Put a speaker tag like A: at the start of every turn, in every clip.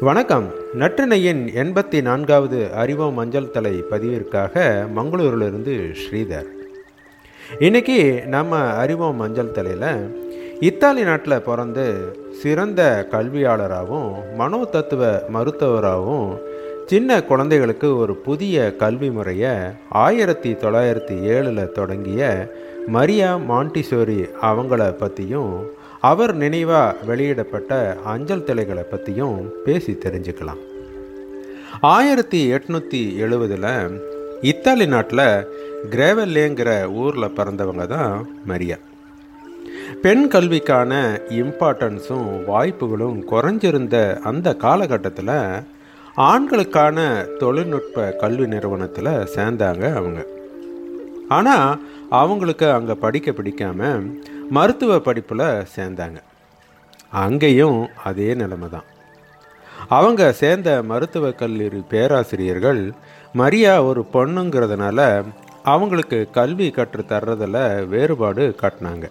A: வணக்கம். நற்றினையின் எண்பத்தி நான்காவது அறிவோம் மஞ்சள் தலை பதிவிற்காக மங்களூரிலிருந்து ஸ்ரீதர். இன்னைக்கு நம்ம அறிவோம் மஞ்சள் தலையில் இத்தாலி நாட்டில் பிறந்து சிறந்த கல்வியாளராகவும் மனோ தத்துவ மருத்துவராகவும் சின்ன குழந்தைகளுக்கு ஒரு புதிய கல்வி முறையை ஆயிரத்தி தொள்ளாயிரத்தி ஏழில் தொடங்கிய மரியா மாண்டிசோரி அவங்கள பற்றியும் அவர் நினைவாக வெளியிடப்பட்ட அஞ்சல் தலைகளை பற்றியும் பேசி தெரிஞ்சுக்கலாம். ஆயிரத்தி எட்நூற்றி எழுபதில் இத்தாலி நாட்டில் கிரேவல்லேங்கிற ஊரில் பிறந்தவங்க தான் மரியா. பெண் கல்விக்கான இம்பார்ட்டன்ஸும் வாய்ப்புகளும் குறைஞ்சிருந்த அந்த காலகட்டத்தில் ஆண்களுக்கான தொழில்நுட்ப கல்வி நிறுவனத்தில் சேர்ந்தாங்க அவங்க. ஆனால் அவங்களுக்கு அங்கே படிக்க பிடிக்காமல் மருத்துவ படிப்பில் சேர்ந்தாங்க. அங்கேயும் அதே நிலைமை தான் அவங்க சேர்ந்த மருத்துவ கல்லூரி பேராசிரியர்கள் மரியா ஒரு பொண்ணுங்கிறதுனால அவங்களுக்கு கல்வி கற்று தர்றதில் வேறுபாடு காட்டினாங்க.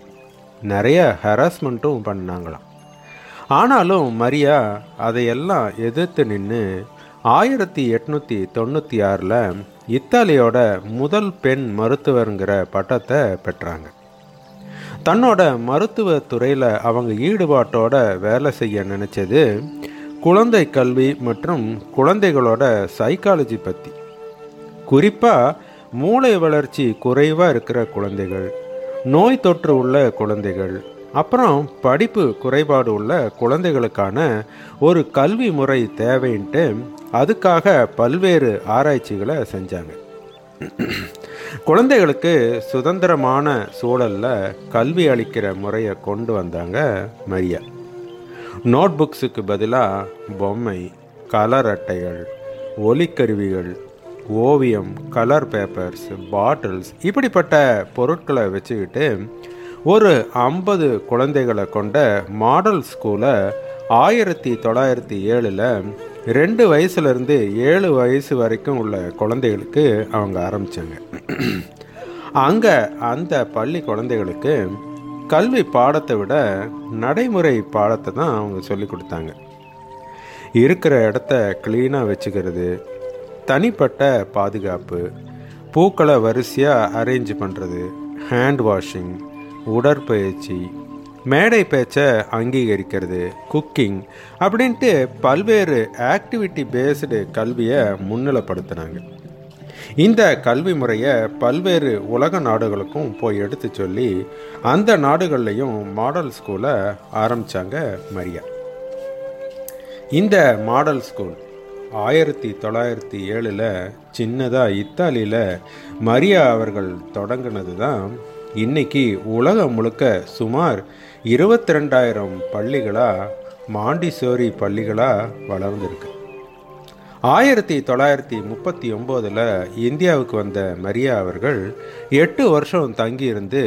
A: நிறைய ஹராஸ்மெண்ட்டும் பண்ணாங்களாம். ஆனாலும் மரியா அதையெல்லாம் எதிர்த்து நின்று ஆயிரத்தி எட்நூற்றி தொண்ணூற்றி ஆறில் இத்தாலியோட முதல் பெண் மருத்துவருங்கிற பட்டத்தை பெற்றாங்க. தன்னோட மருத்துவ துறையில் அவங்க ஈடுபாட்டோட வேலை செய்ய நினச்சது குழந்தை கல்வி மற்றும் குழந்தைகளோட சைக்காலஜி பற்றி குறிப்பாக மூளை வளர்ச்சி குறைவாக இருக்கிற குழந்தைகள் நோய் தொற்று உள்ள குழந்தைகள் அப்புறம் படிப்பு குறைபாடு உள்ள குழந்தைகளுக்கான ஒரு கல்வி முறை தேவைன்ட்டு அதுக்காக பல்வேறு ஆராய்ச்சிகளை செஞ்சாங்க. குழந்தைகளுக்கு சுதந்திரமான சூழலில் கல்வி அளிக்கிற முறையை கொண்டு வந்தாங்க மரியா. நோட் புக்ஸுக்கு பதிலாக பொம்மை கலர் அட்டைகள் ஒலிக்கருவிகள் ஓவியம் கலர் பேப்பர்ஸ் பாட்டில்ஸ் இப்படிப்பட்ட பொருட்களை வச்சுக்கிட்டு ஒரு ஐம்பது குழந்தைகளை கொண்ட மாடல் ஸ்கூலை ஆயிரத்தி தொள்ளாயிரத்தி ஏழில் ரெண்டு வயசுலேருந்து ஏழு வயசு வரைக்கும் உள்ள குழந்தைகளுக்கு அவங்க ஆரம்பித்தாங்க அங்கே அந்த பள்ளி குழந்தைகளுக்கு கல்வி பாடத்தை விட நடைமுறை பாடத்தை தான் அவங்க சொல்லி கொடுத்தாங்க. இருக்கிற இடத்த க்ளீனாக வச்சுக்கிறது தனிப்பட்ட பாதுகாப்பு பூக்களை வரிசையாக அரேஞ்ச் பண்ணுறது ஹேண்ட் வாஷிங் உடற்பயிற்சி மேடை பேச்சை அங்கீகரிக்கிறது குக்கிங் அப்படின்ட்டு பல்வேறு ஆக்டிவிட்டி பேஸ்டு கல்வியை முன்னிலைப்படுத்தினாங்க. இந்த கல்வி முறையை பல்வேறு உலக நாடுகளுக்கும் போய் எடுத்து சொல்லி அந்த நாடுகள்லையும் மாடல் ஸ்கூலை ஆரம்பித்தாங்க மரியா. இந்த மாடல் ஸ்கூல் ஆயிரத்தி தொள்ளாயிரத்தி ஏழில் சின்னதாக இத்தாலியில் மரியா அவர்கள் தொடங்கினது தான் இன்னைக்கு உலகம் முழுக்க சுமார் இருபத்தி ரெண்டாயிரம் பள்ளிகளாக மாண்டிசோரி பள்ளிகளாக வளர்ந்துருக்கு. ஆயிரத்தி தொள்ளாயிரத்தி முப்பத்தி ஒம்போதில் இந்தியாவுக்கு வந்த மரியா அவர்கள் எட்டு வருஷம் தங்கியிருந்து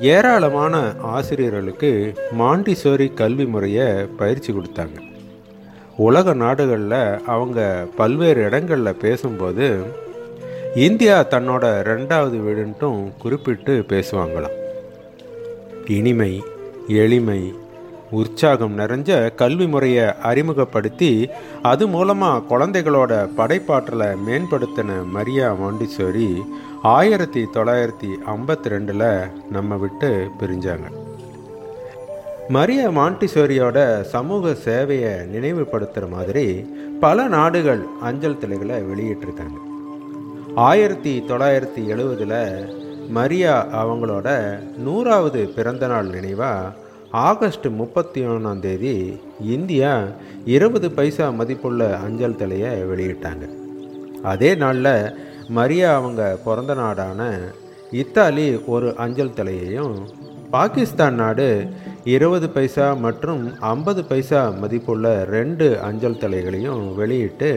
A: ஏராளமான ஆசிரியர்களுக்கு மாண்டிசோரி கல்வி முறையை பயிற்சி கொடுத்தாங்க. உலக நாடுகளில் அவங்க பல்வேறு இடங்களில் பேசும்போது இந்தியா தன்னோட ரெண்டாவது வீடுன்ட்டும் குறிப்பிட்டு பேசுவாங்களாம். இனிமை எளிமை உற்சாகம் நிறைஞ்ச கல்வி முறையை அறிமுகப்படுத்தி அது மூலமாக குழந்தைகளோட படைப்பாற்றலை மேம்படுத்தின மரியா மாண்டிசோரி ஆயிரத்தி தொள்ளாயிரத்தி ஐம்பத்தி ரெண்டில் நம்ம விட்டு பிரிஞ்சாங்க. மரியா மாண்டிசோரியோட சமூக சேவையை நினைவுபடுத்துகிற மாதிரி பல நாடுகள் அஞ்சல் தலைகளை வெளியிட்டிருக்காங்க. ஆயிரத்தி தொள்ளாயிரத்தி எழுபதில் மரியா அவங்களோட நூறாவது பிறந்தநாள் நினைவாக ஆகஸ்ட் முப்பத்தி ஒன்றாம் தேதி இந்தியா இருபது பைசா மதிப்புள்ள அஞ்சல் தலையை வெளியிட்டாங்க. அதே நாளில் மரியா அவங்க பிறந்த நாடான இத்தாலி ஒரு அஞ்சல் தலையையும் பாகிஸ்தான் நாடு இருபது பைசா மற்றும் ஐம்பது பைசா மதிப்புள்ள ரெண்டு அஞ்சல் தலைகளையும் வெளியிட்டு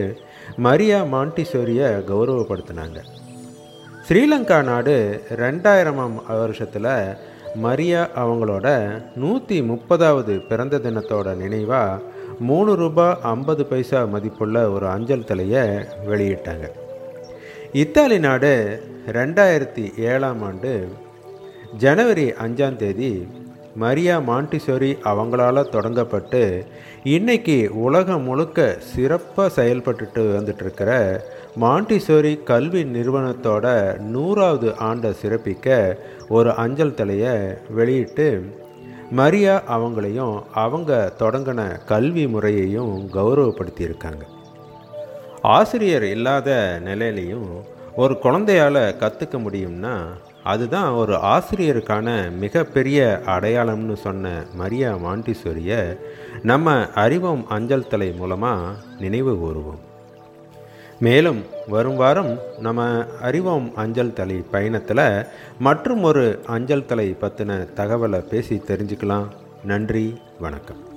A: மரியா மாண்டிசோரியை கௌரவப்படுத்தினாங்க. ஸ்ரீலங்கா நாடு ரெண்டாயிரமாம் வருஷத்தில் மரியா அவங்களோட நூற்றி முப்பதாவது பிறந்த தினத்தோட நினைவாக மூணு ரூபாய் ஐம்பது பைசா மதிப்புள்ள ஒரு அஞ்சல் தலையை வெளியிட்டாங்க. இத்தாலி நாடு ரெண்டாயிரத்தி ஏழாம் ஆண்டு ஜனவரி அஞ்சாம் தேதி மரியா மாண்டிசோரி அவங்களால தொடங்கப்பட்டு இன்னைக்கு உலகம் முழுக்க சிறப்பாக செயல்பட்டுட்டு வந்துட்டுருக்கிற மாண்டிசோரி கல்வி நிறுவனத்தோட நூறாவது ஆண்டை சிறப்பிக்க ஒரு அஞ்சல் தலையை வெளியிட்டு மரியா அவங்களையும் அவங்க தொடங்கின கல்வி முறையையும் கௌரவப்படுத்தியிருக்காங்க. ஆசிரியர் இல்லாத நிலையிலையும் ஒரு குழந்தையால் கற்றுக்க முடியும்னா அதுதான் ஒரு ஆசிரியருக்கான மிகப்பெரிய அடையாளம்னு சொன்ன மரியா மாண்டிசோரியை நம்ம அறிவோம் அஞ்சல் தலை மூலமாக நினைவு கூறுவோம். மேலும் வரும் வாரம் நம்ம அறிவோம் அஞ்சல் தலை பயணத்தில் மற்றும் ஒரு அஞ்சல் தலை பற்றின தகவலை பேசி தெரிஞ்சுக்கலாம். நன்றி வணக்கம்.